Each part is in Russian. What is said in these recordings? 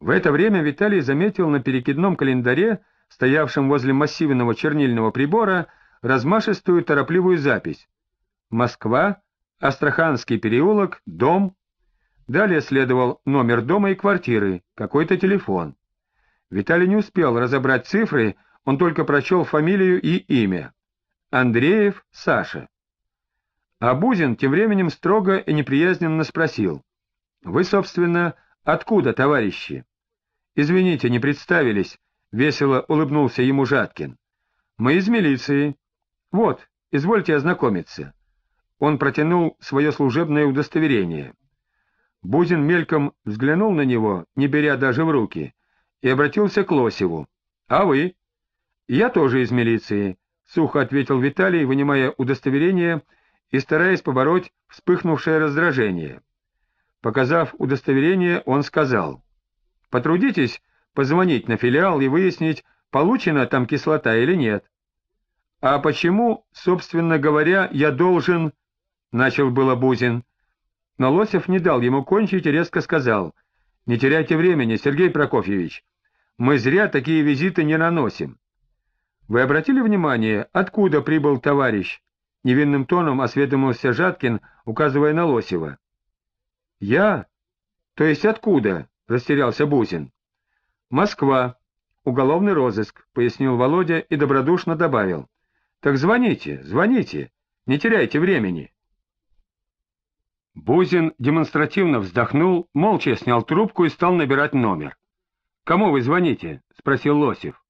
В это время Виталий заметил на перекидном календаре, стоявшем возле массивного чернильного прибора, размашистую торопливую запись. Москва, Астраханский переулок, дом. Далее следовал номер дома и квартиры, какой-то телефон. Виталий не успел разобрать цифры, он только прочел фамилию и имя. Андреев Саша. А Бузин тем временем строго и неприязненно спросил. — Вы, собственно, откуда, товарищи? — Извините, не представились, — весело улыбнулся ему Жаткин. — Мы из милиции. Вот, извольте ознакомиться. Он протянул свое служебное удостоверение. Бузин мельком взглянул на него, не беря даже в руки, и обратился к Лосеву. — А вы? — Я тоже из милиции, — сухо ответил Виталий, вынимая удостоверение и стараясь побороть вспыхнувшее раздражение. Показав удостоверение, он сказал, «Потрудитесь позвонить на филиал и выяснить, получена там кислота или нет». «А почему, собственно говоря, я должен...» — начал было Бузин. Но Лосев не дал ему кончить и резко сказал, «Не теряйте времени, Сергей Прокофьевич, мы зря такие визиты не наносим». «Вы обратили внимание, откуда прибыл товарищ?» — невинным тоном осведомился Жаткин, указывая на Лосева. «Я? То есть откуда?» — растерялся Бузин. «Москва. Уголовный розыск», — пояснил Володя и добродушно добавил. «Так звоните, звоните, не теряйте времени». Бузин демонстративно вздохнул, молча снял трубку и стал набирать номер. «Кому вы звоните?» — спросил Лосев.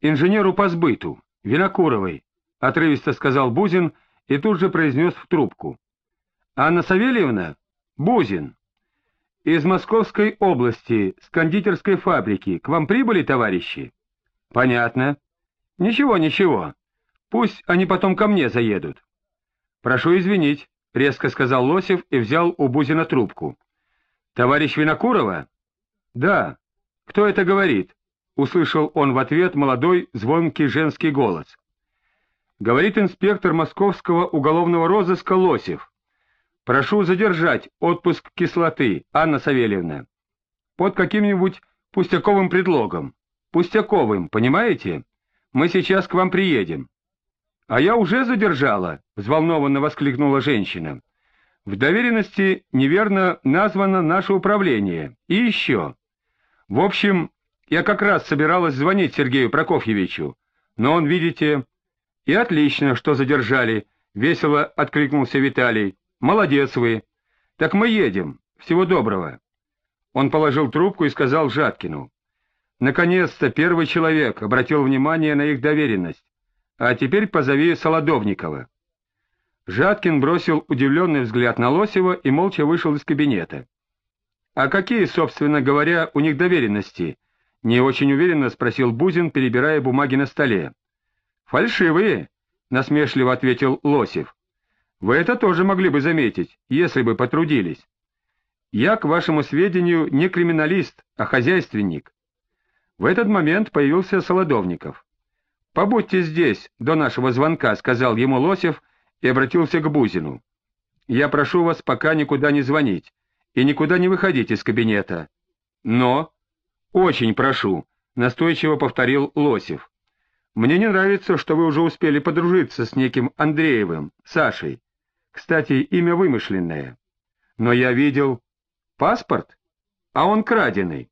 «Инженеру по сбыту, Винокуровой», — отрывисто сказал Бузин и тут же произнес в трубку. — Анна Савельевна? Бузин. — Из Московской области, с кондитерской фабрики. К вам прибыли, товарищи? — Понятно. — Ничего, ничего. Пусть они потом ко мне заедут. — Прошу извинить, — резко сказал Лосев и взял у Бузина трубку. — Товарищ Винокурова? — Да. — Кто это говорит? — услышал он в ответ молодой звонкий женский голос. — Говорит инспектор московского уголовного розыска Лосев. Прошу задержать отпуск кислоты, Анна Савельевна. Под каким-нибудь пустяковым предлогом. Пустяковым, понимаете? Мы сейчас к вам приедем. — А я уже задержала, — взволнованно воскликнула женщина. — В доверенности неверно названо наше управление. И еще. В общем, я как раз собиралась звонить Сергею Прокофьевичу, но он, видите, — И отлично, что задержали, — весело откликнулся Виталий. — Молодец вы. Так мы едем. Всего доброго. Он положил трубку и сказал Жаткину. Наконец-то первый человек обратил внимание на их доверенность. А теперь позови Солодовникова. Жаткин бросил удивленный взгляд на Лосева и молча вышел из кабинета. — А какие, собственно говоря, у них доверенности? — не очень уверенно спросил Бузин, перебирая бумаги на столе. «Фальшивые», — насмешливо ответил Лосев. «Вы это тоже могли бы заметить, если бы потрудились. Я, к вашему сведению, не криминалист, а хозяйственник». В этот момент появился Солодовников. «Побудьте здесь до нашего звонка», — сказал ему Лосев и обратился к Бузину. «Я прошу вас пока никуда не звонить и никуда не выходить из кабинета». «Но...» «Очень прошу», — настойчиво повторил Лосев. Мне не нравится, что вы уже успели подружиться с неким Андреевым, Сашей. Кстати, имя вымышленное. Но я видел паспорт, а он краденый.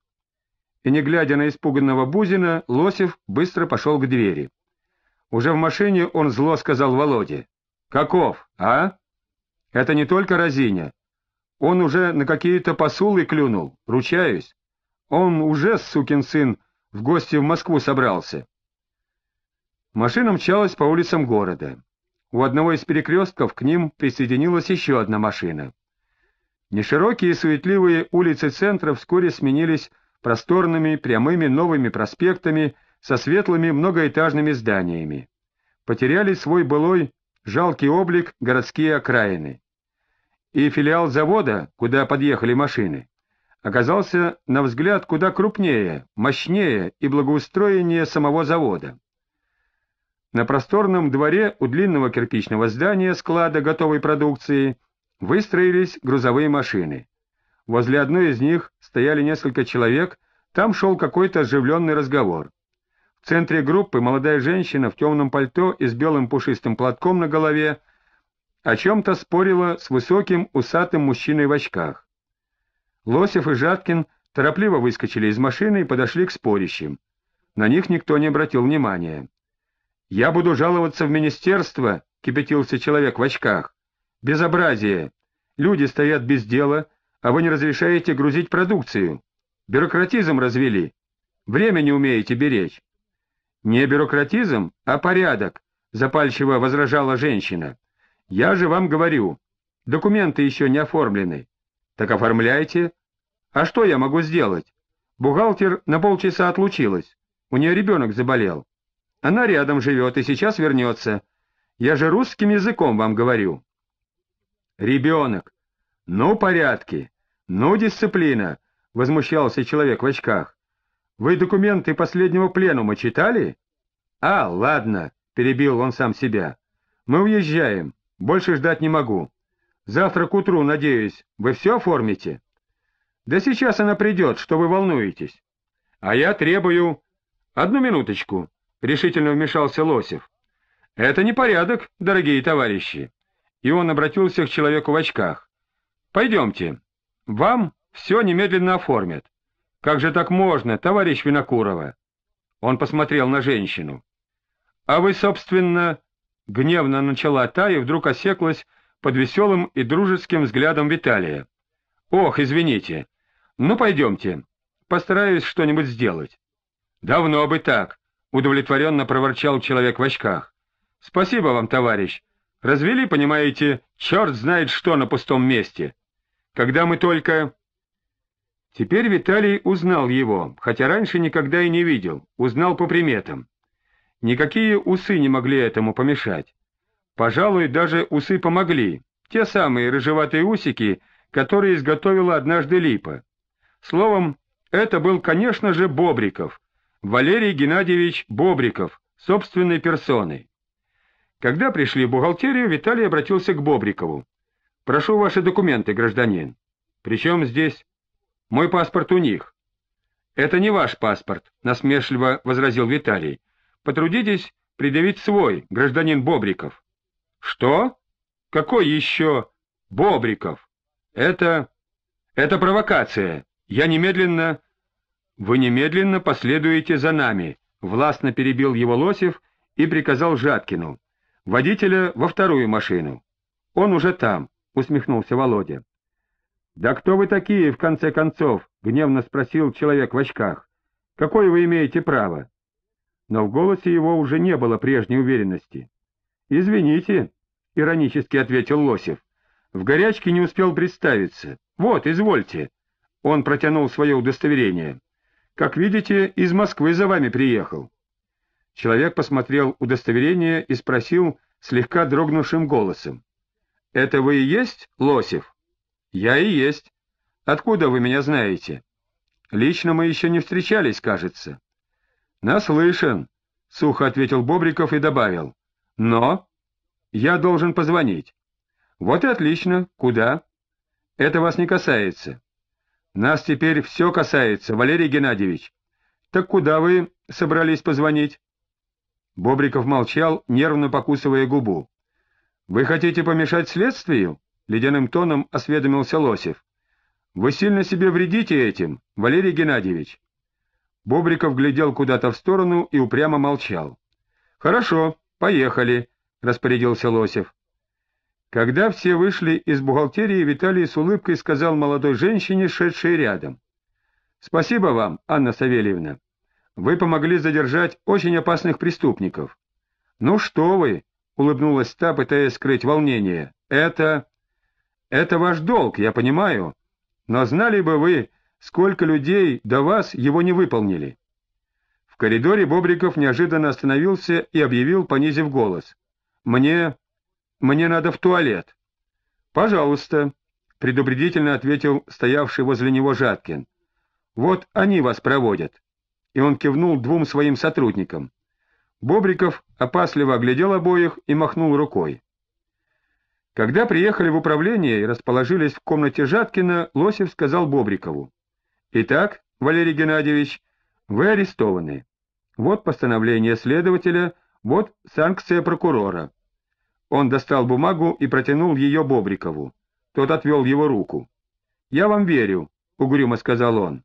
И не глядя на испуганного Бузина, Лосев быстро пошел к двери. Уже в машине он зло сказал Володе. «Каков, а? Это не только разиня. Он уже на какие-то посулы клюнул, ручаюсь. Он уже, сукин сын, в гости в Москву собрался». Машина мчалась по улицам города. У одного из перекрестков к ним присоединилась еще одна машина. Неширокие и суетливые улицы центра вскоре сменились просторными прямыми новыми проспектами со светлыми многоэтажными зданиями. Потеряли свой былой жалкий облик городские окраины. И филиал завода, куда подъехали машины, оказался, на взгляд, куда крупнее, мощнее и благоустроеннее самого завода. На просторном дворе у длинного кирпичного здания склада готовой продукции выстроились грузовые машины. Возле одной из них стояли несколько человек Там шел какой-то оживленный разговор. В центре группы молодая женщина в темном пальто и с белым пушистым платком на голове о чем-то спорила с высоким усатым мужчиной в очках. Лосев и Жаткин торопливо выскочили из машины и подошли к спорящим. На них никто не обратил внимания. «Я буду жаловаться в министерство», — кипятился человек в очках. «Безобразие! Люди стоят без дела, а вы не разрешаете грузить продукцию. Бюрократизм развели. Время не умеете беречь». «Не бюрократизм, а порядок», — запальчиво возражала женщина. «Я же вам говорю, документы еще не оформлены. Так оформляйте. А что я могу сделать? Бухгалтер на полчаса отлучилась. У нее ребенок заболел. Она рядом живет и сейчас вернется. Я же русским языком вам говорю. Ребенок. Ну, порядки. Ну, дисциплина, — возмущался человек в очках. Вы документы последнего пленума читали? А, ладно, — перебил он сам себя. Мы уезжаем. Больше ждать не могу. Завтра к утру, надеюсь, вы все оформите? Да сейчас она придет, что вы волнуетесь. А я требую... Одну минуточку, — решительно вмешался Лосев. Это не порядок, дорогие товарищи. И он обратился к человеку в очках. Пойдемте. Вам все немедленно оформят. Как же так можно, товарищ Винокурова? Он посмотрел на женщину. А вы, собственно, гневно начала та и вдруг осеклась, под веселым и дружеским взглядом Виталия. «Ох, извините. Ну, пойдемте. Постараюсь что-нибудь сделать». «Давно бы так», — удовлетворенно проворчал человек в очках. «Спасибо вам, товарищ. Развели, понимаете, черт знает что на пустом месте. Когда мы только...» Теперь Виталий узнал его, хотя раньше никогда и не видел, узнал по приметам. Никакие усы не могли этому помешать. Пожалуй, даже усы помогли, те самые рыжеватые усики, которые изготовила однажды Липа. Словом, это был, конечно же, Бобриков, Валерий Геннадьевич Бобриков, собственной персоной. Когда пришли в бухгалтерию, Виталий обратился к Бобрикову. «Прошу ваши документы, гражданин». «Причем здесь?» «Мой паспорт у них». «Это не ваш паспорт», — насмешливо возразил Виталий. «Потрудитесь предъявить свой, гражданин Бобриков». Что? Какой еще Бобриков? Это... это провокация. Я немедленно... Вы немедленно последуете за нами, властно перебил его Лосев и приказал Жаткину. Водителя во вторую машину. Он уже там, усмехнулся Володя. «Да кто вы такие, в конце концов?» — гневно спросил человек в очках. «Какое вы имеете право?» Но в голосе его уже не было прежней уверенности. «Извините», — иронически ответил Лосев. «В горячке не успел представиться. Вот, извольте». Он протянул свое удостоверение. «Как видите, из Москвы за вами приехал». Человек посмотрел удостоверение и спросил слегка дрогнувшим голосом. «Это вы и есть Лосев?» «Я и есть. Откуда вы меня знаете?» «Лично мы еще не встречались, кажется». «Наслышан», — сухо ответил Бобриков и добавил. «Но...» Я должен позвонить. Вот и отлично. Куда? Это вас не касается. Нас теперь все касается, Валерий Геннадьевич. Так куда вы собрались позвонить? Бобриков молчал, нервно покусывая губу. Вы хотите помешать следствию? Ледяным тоном осведомился Лосев. Вы сильно себе вредите этим, Валерий Геннадьевич. Бобриков глядел куда-то в сторону и упрямо молчал. Хорошо, поехали, — распорядился Лосев. Когда все вышли из бухгалтерии, Виталий с улыбкой сказал молодой женщине, шедшей рядом. — Спасибо вам, Анна Савельевна. Вы помогли задержать очень опасных преступников. — Ну что вы, — улыбнулась та, пытаясь скрыть волнение. — Это... Это ваш долг, я понимаю. Но знали бы вы, сколько людей до вас его не выполнили. В коридоре Бобриков неожиданно остановился и объявил, понизив голос. Мне... мне надо в туалет. — Пожалуйста, — предупредительно ответил стоявший возле него Жаткин. — Вот они вас проводят. И он кивнул двум своим сотрудникам. Бобриков опасливо оглядел обоих и махнул рукой. Когда приехали в управление и расположились в комнате Жаткина, Лосев сказал Бобрикову. — Итак, Валерий Геннадьевич, вы арестованы. Вот постановление следователя, вот санкция прокурора». Он достал бумагу и протянул ее Бобрикову. Тот отвел его руку. «Я вам верю», — угрюмо сказал он.